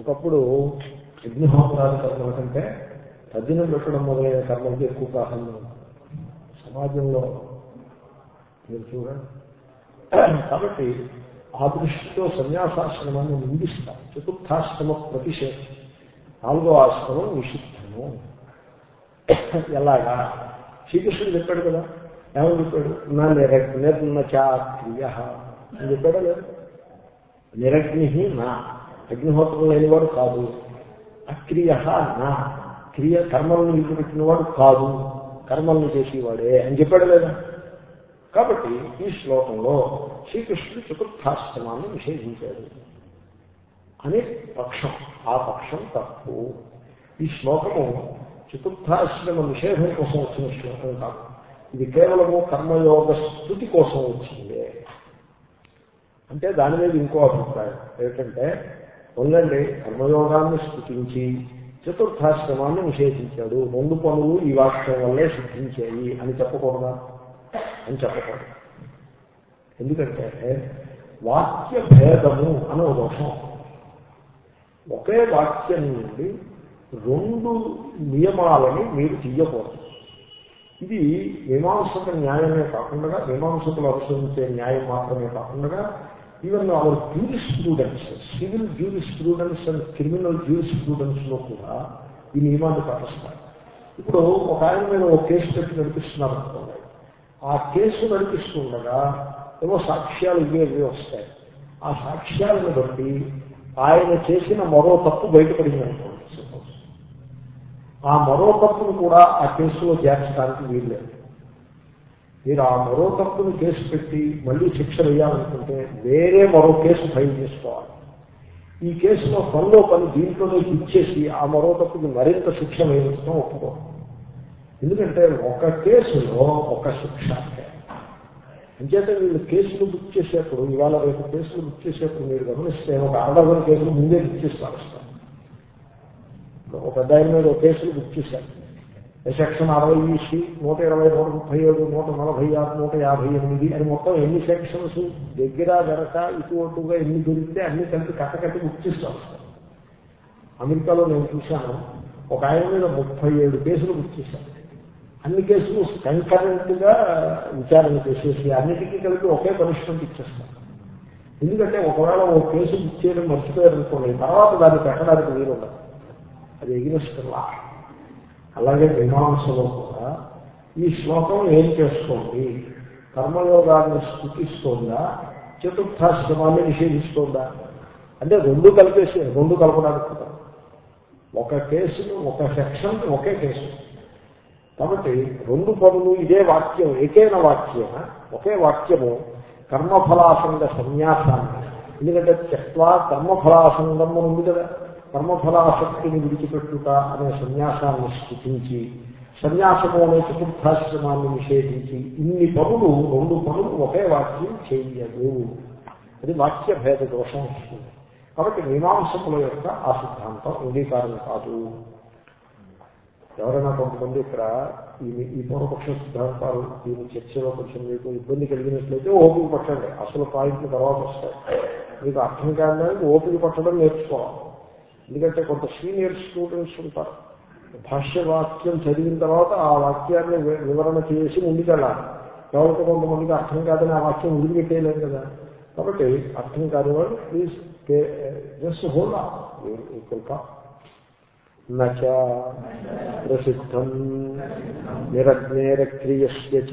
ఒకప్పుడు అగ్నిహోత్రాది కర్మల కంటే తజ్జనం పెట్టడం మొదలైన కర్మలకి ఎక్కువ ప్రాధాన్యం సమాజంలో మీరు చూడండి. కాబట్టి ఆ దృష్టితో సన్యాసాశ్రమాన్ని నిందిస్తారు. చతుర్థాశ్రమ ప్రతిషేధం. నాలుగో ఆశ్రమం నిషిద్ధము. ఎలాగా? శ్రీకృష్ణుడు చెప్పాడు కదా ఏమని చెప్పాడు? నా నిర్నచాక్రియ అని చెప్పాడా లేదు? నిరగ్ని నా. అగ్నిహోత్రం లేనివాడు కాదు. అక్రియ నా. క్రియ కర్మలను విడిచిపెట్టినవాడు కాదు. కర్మలను చేసేవాడే అని చెప్పాడు లేదా కాబట్టి ఈ శ్లోకంలో శ్రీకృష్ణుడు చతుర్థాశ్రమాన్ని నిషేధించాడు. అనే పక్షం ఆ పక్షం తప్పు. ఈ శ్లోకము చతుర్థాశ్రమ నిషేధం కోసం వచ్చిన శ్లోకం కాదు. ఇది కేవలము కర్మయోగ స్థుతి కోసం వచ్చింది. అంటే దాని మీద ఇంకో అభిప్రాయం. ఏంటంటే ఉండండి కర్మయోగాన్ని స్థుతించి చతుర్థాశ్రమాన్ని నిషేధించాడు. రెండు పనులు ఈ వాక్యం వల్లే సిద్ధించాయి అని చెప్పకూడదా? అని చెప్పకూడదు. ఎందుకంటే వాక్య భేదము అనే దోషం. ఒకే వాక్యం నుండి రెండు నియమాలని మీరు తీయకూడదు. ఇది మీమాంసక న్యాయమే కాకుండా మీమాంసకులు అనుసరించే న్యాయం మాత్రమే కాకుండా even our juris students civil juris students and criminal juris స్టూడెంట్స్లో కూడా ఈ నియమాన్ని పాటిస్తారు. ఇప్పుడు ఒక ఆయన మీద ఒక కేసు పెట్టి నడిపిస్తున్నారు అనుకోండి ఆ కేసు నడిపిస్తుండగా ఏవో సాక్ష్యాలు ఇవే ఇవే వస్తాయి. ఆ సాక్ష్యాలను బట్టి ఆయన చేసిన మరో తప్పు బయటపడింది అనుకోండి సపోజ్ ఆ మరో తప్పును కూడా ఆ కేసులో చేర్చడానికి వీల్లేదు. మీరు ఆ మరో తప్పును కేసు పెట్టి మళ్ళీ శిక్ష వేయాలనుకుంటే వేరే మరో కేసు ఫైల్ చేసుకోవాలి. ఈ కేసులో పనిలో పని దీంట్లోనే ఇచ్చేసి ఆ మరో తప్పుకి మరింత శిక్ష వేయించడం ఒప్పుకోరు. ఎందుకంటే ఒక కేసులో ఒక శిక్ష అంచేతే వీళ్ళు కేసులు బుక్ చేసేప్పుడు ఇవాళ రేపు కేసులు బుక్ చేసేప్పుడు మీరు గమనిస్తే ఒక అరడజన్ కేసులు ముందే బుక్ చేసి పాలిస్తారు ఒక పెద్ద మీద ఒక కేసులు బుక్ చేశారు. సెక్షన్ అరవై ఈసి నూట ఇరవై నూట ముప్పై ఏడు నూట నలభై ఆరు నూట యాభై ఎనిమిది అని మొత్తం ఎన్ని సెక్షన్స్ దగ్గర వెనక ఇటు అటుగా ఎన్ని దొరికితే అన్ని కలిపి కట్టకట్టి బుక్ అమెరికాలో నేను చూశాను ఒక ఆయన మీద ముప్పై ఏడు కేసులు బుక్ అన్ని కేసులు కంకరెంట్గా విచారణ చేసేసి అన్నిటికీ కలిపి ఒకే పనిష్మెంట్ ఇచ్చేస్తారు ఎందుకంటే ఒకవేళ ఓ కేసు బుక్ చేయడం మర్చిపోయారనుకోండి తర్వాత దాన్ని పెట్టడానికి వీలు ఉండదు అది ఎగిరిస్తున్నా అలాగే మీమాంసలో కూడా ఈ శ్లోకం ఏం చేస్తోంది? కర్మయోగాన్ని స్థుతిస్తోందా? చతుర్థాశ్రమాన్ని నిషేధిస్తోందా? అంటే రెండు కలిపేసి రెండు కలపడానికి కూడా ఒక కేసును ఒక సెక్షన్ ఒకే కేసు. కాబట్టి రెండు పనులు ఇదే వాక్యం ఏకైన వాక్యం ఒకే వాక్యము కర్మఫలాసంగ సన్యాసాన్ని. ఎందుకంటే త్యక్వా కర్మఫలాసంగం ఉంది కదా. కర్మఫలాసక్తిని విడిచిపెట్టుట అనే సన్యాసాన్ని స్థుతించి సన్యాసము అనే చతుర్థాశ్రమాన్ని నిషేధించి ఇన్ని పనులు రెండు పనులు ఒకే వాక్యం చేయదు. అది వాక్య భేద దోషం వస్తుంది కాబట్టి మీమాంసముల యొక్క ఆ సిద్ధాంతం అంగీకారం కాదు. ఎవరైనా కొంతమంది ఇక్కడ ఈ ఈ పూర్వపక్ష సిద్ధాంతాలు దీని చర్చలో కొంచెం మీకు ఇబ్బంది కలిగినట్లయితే ఓపిక పట్టండి. అసలు పాయింట్లు తర్వాత వస్తాయి. మీకు అర్థం కాదని ఓపిక పట్టడం నేర్చుకోవాలి. ఎందుకంటే కొంత సీనియర్ స్టూడెంట్స్ ఉంటారు. భాష్యవాక్యం చదివిన తర్వాత ఆ వాక్యాన్ని వివరణ చేసి ముందుకెళ్ళాలి. కాబట్టి కొంతమందికి అర్థం కాదని ఆ వాక్యం వదిలిపెట్టేయలేం కదా. కాబట్టి అర్థం కాని వాళ్ళు ప్లీజ్ జస్ట్ హోల్డ్ ఇంకా నచ ప్రసిద్ధం. నిరగ్నేరక్రియస్య చ.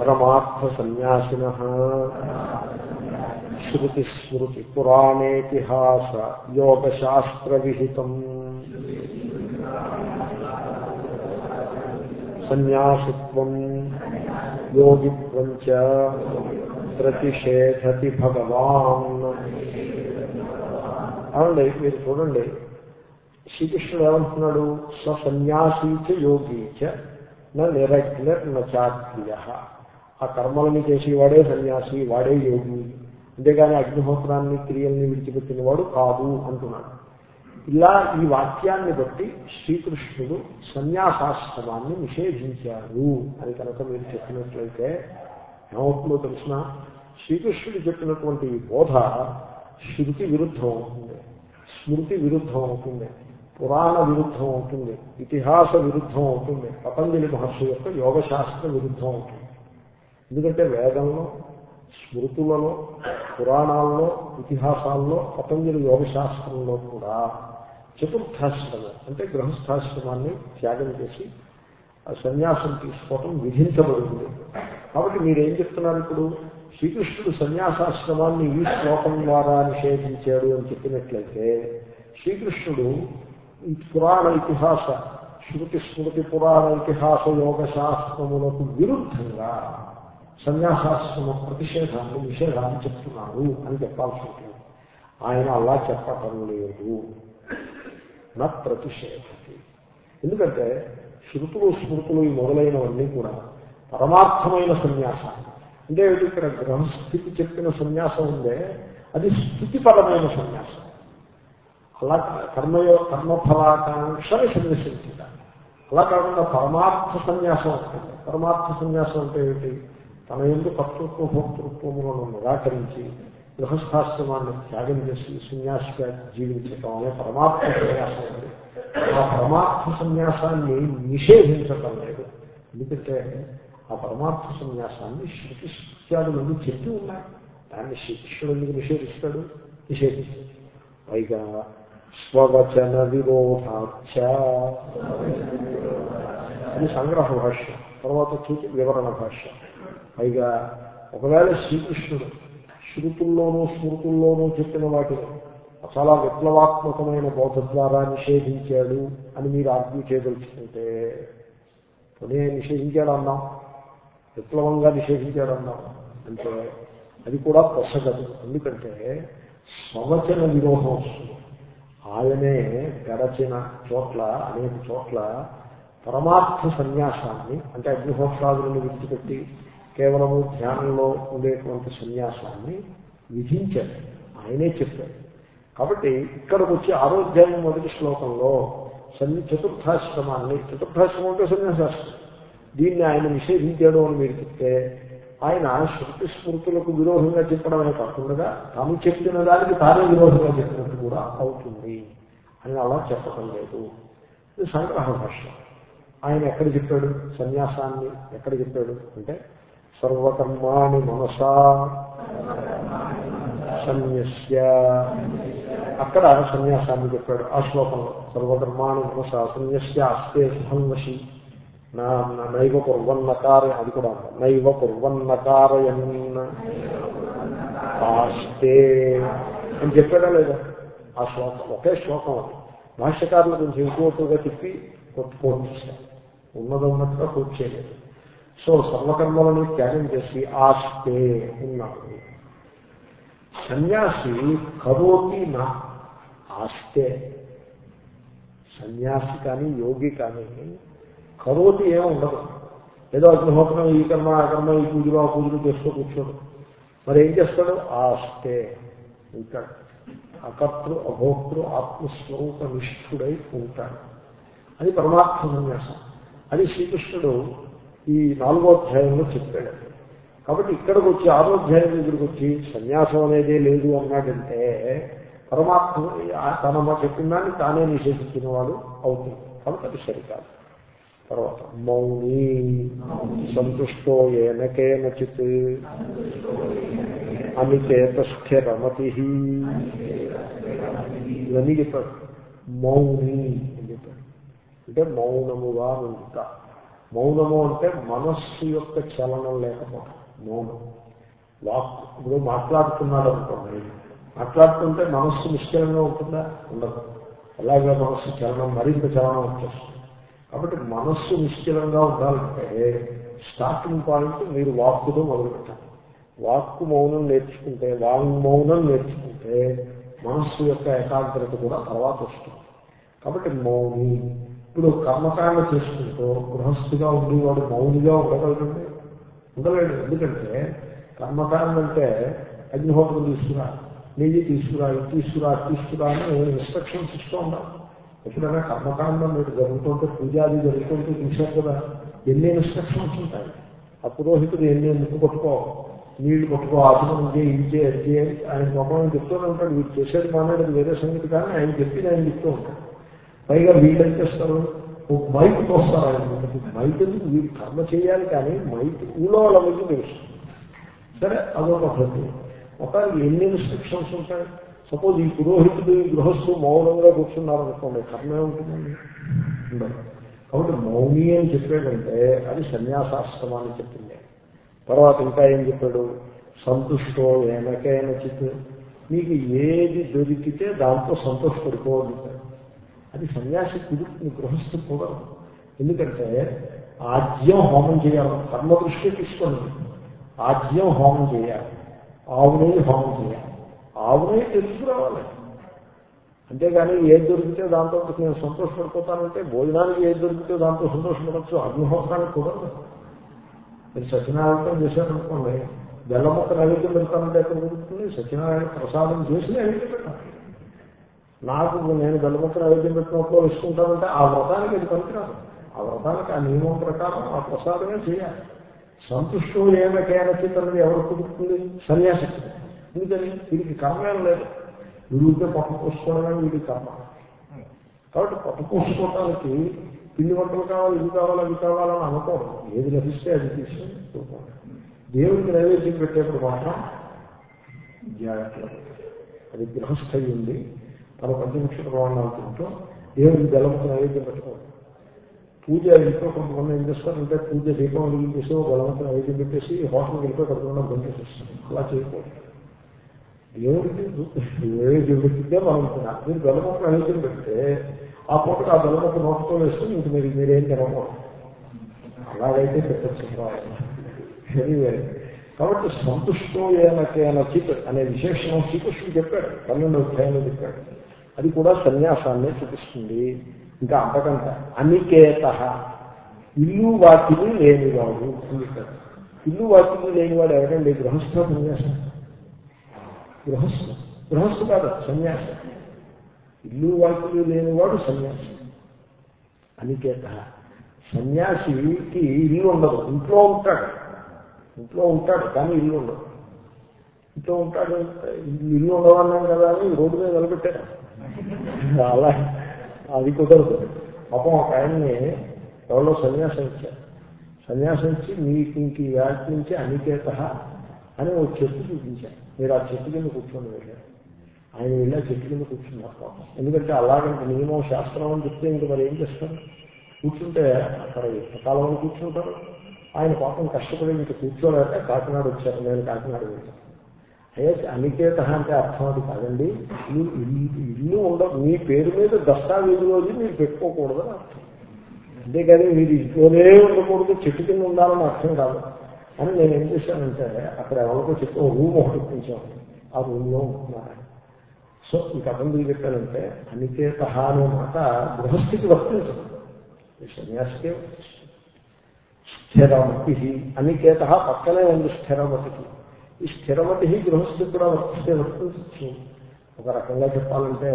పరమార్థ సన్యాసిన. శృతి స్మృతి పురాణేతిహాస యోగశాస్త్ర విహితం సన్యాసిత్వం యోగిత్వం ప్రతిషేధతి భగవాన్ అవునండి మీరు చూడండి శ్రీకృష్ణుడు ఏమంటున్నాడు? సన్యాసీచ యోగీచ నిరగ్న నచాక్రియ ఆ చేసి వాడే సన్యాసి వాడే యోగి. అంతేగాని అగ్నిహోత్రాన్ని క్రియల్ని విడిచిపెట్టిన వాడు కాదు అంటున్నాడు. ఇలా ఈ వాక్యాన్ని బట్టి శ్రీకృష్ణుడు సన్యాసాశ్రమాన్ని నిషేధించారు అని కనుక మీరు చెప్పినట్లయితే ఏమవుతుందో తెలిసిన? శ్రీకృష్ణుడు చెప్పినటువంటి ఈ బోధ శృతి విరుద్ధం అవుతుంది స్మృతి విరుద్ధం అవుతుంది పురాణ విరుద్ధం అవుతుంది ఇతిహాస విరుద్ధం అవుతుంది పతంజలి మహర్షి యొక్క యోగశాస్త్ర విరుద్ధం అవుతుంది ఎందుకంటే వేదంలో స్మృతులలో పురాణాల్లో ఇతిహాసాల్లో పతంజలి యోగ శాస్త్రంలో కూడా చతుర్థాశ్రమం అంటే గృహస్థాశ్రమాన్ని త్యాగం చేసి ఆ సన్యాసం తీసుకోవటం విధించబడింది. కాబట్టి మీరేం చెప్తున్నారు ఇప్పుడు? శ్రీకృష్ణుడు సన్యాసాశ్రమాన్ని ఈ శ్లోకం ద్వారా నిషేధించాడు అని చెప్పినట్లయితే శ్రీకృష్ణుడు ఈ పురాణ ఇతిహాస శృతి స్మృతి పురాణ ఇతిహాస యోగ శాస్త్రములకు విరుద్ధంగా సన్యాసాశ్రమ ప్రతిషేధాన్ని నిషేధాన్ని చెప్తున్నారు అని చెప్పాల్సి ఉంటుంది. ఆయన అలా చెప్పటం లేదు. నా ప్రతిషేధతి. ఎందుకంటే శృతులు స్మృతులు ఈ మొదలైనవన్నీ కూడా పరమార్థమైన సన్యాసాన్ని అంటే ఏమిటి? ఇక్కడ గ్రహస్థితి చెప్పిన సన్యాసం ఉందే అది స్థితిపరమైన సన్యాసం. అలా కర్మయో కర్మఫలాకాంక్షని సన్యసించాలి అలా కాకుండా పరమార్థ సన్యాసం వస్తుంది. పరమార్థ సన్యాసం అంటే ఏమిటి? తన ఎందు కర్తృత్వ భోక్తృత్వములను నిరాకరించి గృహస్థాశ్రమాన్ని త్యాగం చేసి సన్యాసిగా జీవించటం అనే పరమాత్మ సన్యాసం ఉంది. ఆ పరమాత్మ సన్యాసాన్ని నిషేధించటం లేదు. ఎందుకంటే ఆ పరమాత్మ సన్యాసాన్ని శృతి శిత్యాదులన్నీ చెప్పి ఉన్నాయి దాన్ని శ్రీకృష్ణుడు ఎందుకు నిషేధిస్తాడు? నిషేధిస్తాడు. పైగా స్వవచన విరోధాచ అది సంగ్రహ భాష్యం. తర్వాత వచ్చేసి వివరణ భాష్యం. పైగా ఒకవేళ శ్రీకృష్ణుడు శృతుల్లోనూ స్మృతుల్లోనూ చెప్పిన వాటిని చాలా విప్లవాత్మకమైన బోధ ద్వారా నిషేధించాడు అని మీరు ఆర్గ్యూ చేయదలుచుకుంటే పోనీ నిషేధించాడు అన్నాం విప్లవంగా నిషేధించాడు అన్నాం అంటే అది కూడా పొసగదు. ఎందుకంటే స్వవచన విరోధం వస్తుంది. ఆయనే గడచిన చోట్ల అనేక చోట్ల పరమార్థ సన్యాసాన్ని అంటే అగ్నిహోత్రాదులను విడిచిపెట్టి కేవలము ధ్యానంలో ఉండేటువంటి సన్యాసాన్ని విధించారు ఆయనే చెప్పారు కాబట్టి ఇక్కడికి వచ్చి ఆరోగ్యాన్ని మొదటి శ్లోకంలో సన్ని చతుర్థాశ్రమాన్ని చతుర్థాశ్రమం అంటే సన్యాసాశ్రమం. దీన్ని ఆయన నిషేధించాడు అని మీరు చెప్తే ఆయన శృతి స్మృతులకు విరోధంగా చెప్పడమే కాకుండా తాను చెప్పిన దానికి తానే విరోధంగా చెప్పినట్టు కూడా అవుతుంది అని అలా చెప్పటం లేదు. ఇది సంగ్రహ భాష ఆయన ఎక్కడ చెప్పాడు? సన్యాసాన్ని ఎక్కడ చెప్పాడు? అంటే సర్వకర్మాణి మనసా సన్యస్య. అక్కడ సన్యాసాన్ని చెప్పాడు. ఆ శ్లోకంలో సర్వకర్మాణి మనసా సన్యస్య అస్తే సుహన్వశి నా నైవ కుర్వన్నకార అది కూడా నైవ కుర్వన్నకారయన్. ఆస్తే అని చెప్పాడా లేదా? ఆ శ్లోకం. ఒకే శ్లోకం అది. భాష్యకారులు కొంచెం ఎక్కువగా చెప్పి కొట్టుకోవచ్చు చేశారు ఉన్నది ఉన్నట్టుగా కోట్ సో సర్వకర్మలను త్యాగం చేసి ఆస్తే ఉన్నాడు సన్యాసి కరోతి నా ఆస్తే. సన్యాసి కానీ యోగి కానీ కరోతి ఏమి ఉండదు. ఏదో అగ్నిహోత్రం ఈ కర్మ ఆ కర్మ ఈ పూజలు ఆ పూజలు చేస్తూ కూర్చోడు. మరి ఏం చేస్తాడు? ఆస్తే. ఉంటాడు. అకర్తృ అభోక్తృ ఆత్మస్వరూప నిష్ఠుడై ఉంటాడు. అది పరమాత్మ సన్యాసం. అది శ్రీకృష్ణుడు ఈ నాలుగో అధ్యాయంలో చెప్పాడు. కాబట్టి ఇక్కడికి వచ్చి ఆరో అధ్యాయం దగ్గరికి వచ్చి సన్యాసం అనేదే లేదు అన్నాడంటే పరమాత్మ తన చెప్పిన దాన్ని తానే నిషేధించిన వాడు అవుతుంది కాబట్టి అది సరికాదు. తర్వాత మౌని సంతుష్టో ఏనకేనచిత్ అమిచేత స్థిరమతి ఇవన్నీ చెప్పాడు. మౌని అని చెప్పాడు. అంటే మౌనముగా ఉంటా మౌనము అంటే మనస్సు యొక్క చలనం లేకపోవడం. మౌనం. వాక్ ఇప్పుడు మాట్లాడుతున్నాడు అనుకోండి. మాట్లాడుతుంటే మనస్సు నిశ్చలంగా ఉంటుందా? ఉండదు. అలాగే మనస్సు చలనం మరింత చలనం వచ్చేస్తుంది. కాబట్టి మనస్సు నిశ్చలంగా ఉండాలంటే స్టార్టింగ్ పాయింట్ మీరు వాక్కుతో మొదలుపెట్టాలి వాక్కు మౌనం నేర్చుకుంటే వాంగ్ మౌనం నేర్చుకుంటే మనస్సు యొక్క ఏకాగ్రత కూడా తర్వాత వస్తుంది. కాబట్టి మౌని ఇప్పుడు కర్మకాండ చేసుకుంటూ గృహస్థిగా ఉండేవాడు మౌనిగా ఉండగలడండి? ఉండలేడు. ఎందుకంటే కర్మకాండ అంటే అగ్నిహోత్రం తీసుకురా నెయ్యి తీసుకురా ఇది తీసుకురా తీసుకురా అని ఇన్స్ట్రక్షన్స్ ఇస్తూ ఉన్నాం ఎప్పుడైనా కర్మకాండం మీరు జరుగుతుంటే పూజాది జరుగుతుంటే చూశారు కదా ఎన్ని ఇన్స్ట్రక్షన్స్ ఉంటాయి? ఆ పురోహితుడు ఎన్ని ముక్కు కొట్టుకో నీళ్ళు కొట్టుకో ఆసనం చేయి ఇది చేయి అది ఆయన మొక్కలను చెప్తూనే ఉంటాడు. వీడు చేసేది మానేది వేరే సంగతి కానీ ఆయన చెప్పి ఆయన చెప్తూ ఉంటాడు. పైగా వీళ్ళు ఏం చేస్తారు? ఓ మైక్ తోస్తారు? ఆయన ముందుకి. మైక్ ఎందుకు? వీడు కర్మ చేయాలి కానీ మైక్ ఊళ్ళో వాళ్ళకి తెలుసు సరే అదొక పద్ధతి. ఒక ఎన్ని ఇన్స్ట్రక్షన్స్ ఉంటాయి? సపోజ్ ఈ పురోహితుడు ఈ గృహస్థు మౌనంగా కూర్చున్నారు అనుకోండి కర్మే ఉంటుందండి ఉండదు. కాబట్టి మౌని అని చెప్పాడంటే అది సన్యాసాశ్రమాన్ని చెప్పింది. తర్వాత ఇంకా ఏం చెప్పాడు? సంతుష్టో ఏనకైన చిత్ మీకు ఏది దొరికితే దాంతో సంతోషపడిపోవద్దు. అది సన్యాసి కుదురుతుంది గృహస్థు కుదరదు ఎందుకంటే ఆజ్యం హోమం చేయాలి. కర్మ దృష్టి తీసుకోండి ఆజ్యం హోమం చేయాలి. ఆవునే హోమం చేయాలి. ఆవునే తెలుసుకురావాలి అంతేగాని ఏది దొరికితే దాంతో నేను సంతోషపడిపోతానంటే భోజనానికి ఏది దొరికితే దాంతో సంతోషపడచ్చు. అగ్నిహోత్రానికి కుదరదు మీరు సత్యనారాయణ చేశారనుకోండి బెల్లం మొక్క నైవేద్యం పెడతానంటే ఎక్కడ దొరుకుతుంది? సత్యనారాయణ ప్రసాదం చేసి నైవేద్యం పెట్టాలి. నాకు నేను గణపతిని నైవేద్యం పెట్టినప్పుడు ఇస్తుంటానంటే ఆ వ్రతానికి అది పనికిరాదు. ఆ వ్రతానికి ఆ నియమం ప్రకారం ఆ ప్రసాదమే చేయాలి. సంతుష్టం ఏమకైనా చిత్రం ఎవరు కుదురుతుంది? సన్యాసిస్తుంది ఎందుకని? వీడికి కర్మేం లేదు. వీడితే పట్టు పోసుకోవడమే వీడికి కర్మ. కాబట్టి పట్టు పోసుకోవడానికి పిండి వంటలు కావాలి ఇది కావాలి అది కావాలని అనుకోవడం ఏది లభిస్తే అది తీసుకుని దేవుడికి నైవేద్యం పెట్టేప్పుడు మాత్రం జాగ్రత్త అది గృహస్థయి ఉంది తన పంచముక్ష ప్రమాణాలు తింటూ దేవుడికి బెల్లంతో నైవేద్యం పెట్టుకోవాలి. పూజ ఇంట్లో కొంతమంది ఏం చేస్తారంటే పూజ దీపం వెలిగించేసి బలవంతం నైవేద్యం పెట్టేసి హోటల్కి వెళ్ళిపోయి కట్టుకుండా బంద్ చేసేస్తారు అలా చేయకూడదు. దేవుడికి నైవేద్యం పెట్టితే మనం మీరు బెల్లముక్క నైవేద్యం పెడితే ఆ పూటకు ఆ బెల్లముక్క నోటుతో వేసుకుని ఇంక మీరు మీరేం తినకూడదు. అలాగైతే పెట్టచ్చు. ఎనీవే కాబట్టి సంతుష్టం ఏనకేన చిత్ అనే విశేషణం శ్రీకృష్ణుడు చెప్పాడు. పన్నెండు అధ్యాయంలో చెప్పాడు. అది కూడా సన్యాసాన్ని చూపిస్తుంది. ఇంకా అంతకంట అనికేత. ఇల్లు వాకిలు లేనివాడు. ఇల్లు వాకిలు లేనివాడు ఎవరండి? గృహస్థ సన్యాసం. గృహస్థ. గృహస్థు కాదు సన్యాసం. ఇల్లు వాకిలు లేనివాడు సన్యాసి. అనికేత. సన్యాసికి ఇల్లు ఉండదు. ఇంట్లో ఉంటాడు. ఇంట్లో ఉంటాడు కానీ ఇల్లు ఉండదు. ఇంట్లో ఉంటాడు ఇల్లు ఉండవన్నాం కదా అని రోడ్డు మీద నిలబెట్టారు. అలా. అది కుదరదు. పాపం ఒక ఆయన్ని ఎవరో సన్యాసం ఇచ్చారు. సన్యాసం ఇచ్చి మీకు ఇంక ఈ వ్యాధి నుంచి అనికేత అని ఒక చెట్టు చూపించారు. మీరు ఆ చెట్టు కింద కూర్చొని వెళ్ళారు. ఆయన వెళ్ళి ఆ చెట్టు కింద కూర్చున్నారు పాపం. ఎందుకంటే అలాగంటే నియమం శాస్త్రం అని చెప్తే ఇంక మరి ఏం చేస్తారు? కూర్చుంటే అక్కడ కాలంలో కూర్చుంటారు? ఆయన పాపం కష్టపడి ఇంక కూర్చోలేక కాకినాడ వచ్చారు. నేను కాకినాడ వెళ్ళాను. అయ్యే అనికేత అంటే అర్థం అది కాదండి. ఇల్లు ఇల్లు ఉండదు మీ పేరు మీద దస్తావేజులోది మీరు పెట్టుకోకూడదని అర్థం. అంతేకాని మీరు ఇంట్లోనే ఉండకూడదు చెట్టు కింద ఉండాలని అర్థం కాదు. అని నేను ఏం చేశానంటే అక్కడ ఎవరికో చెట్టు రూమ్ ఒకటి ఇప్పించాను. ఆ రూమ్లో ఉంటున్నారు సో ఈ కథం చెప్పానంటే అనికేత అనే మాట గృహస్థితి వర్తించదు సన్యాసికే వర్తిస్తుంది స్థిరమతి అనికేత పక్కనే ఉంది స్థిరమతికి ఈ స్థిరమతి గృహస్థితి కూడా వర్తిస్తే వర్తించచ్చు ఒక రకంగా చెప్పాలంటే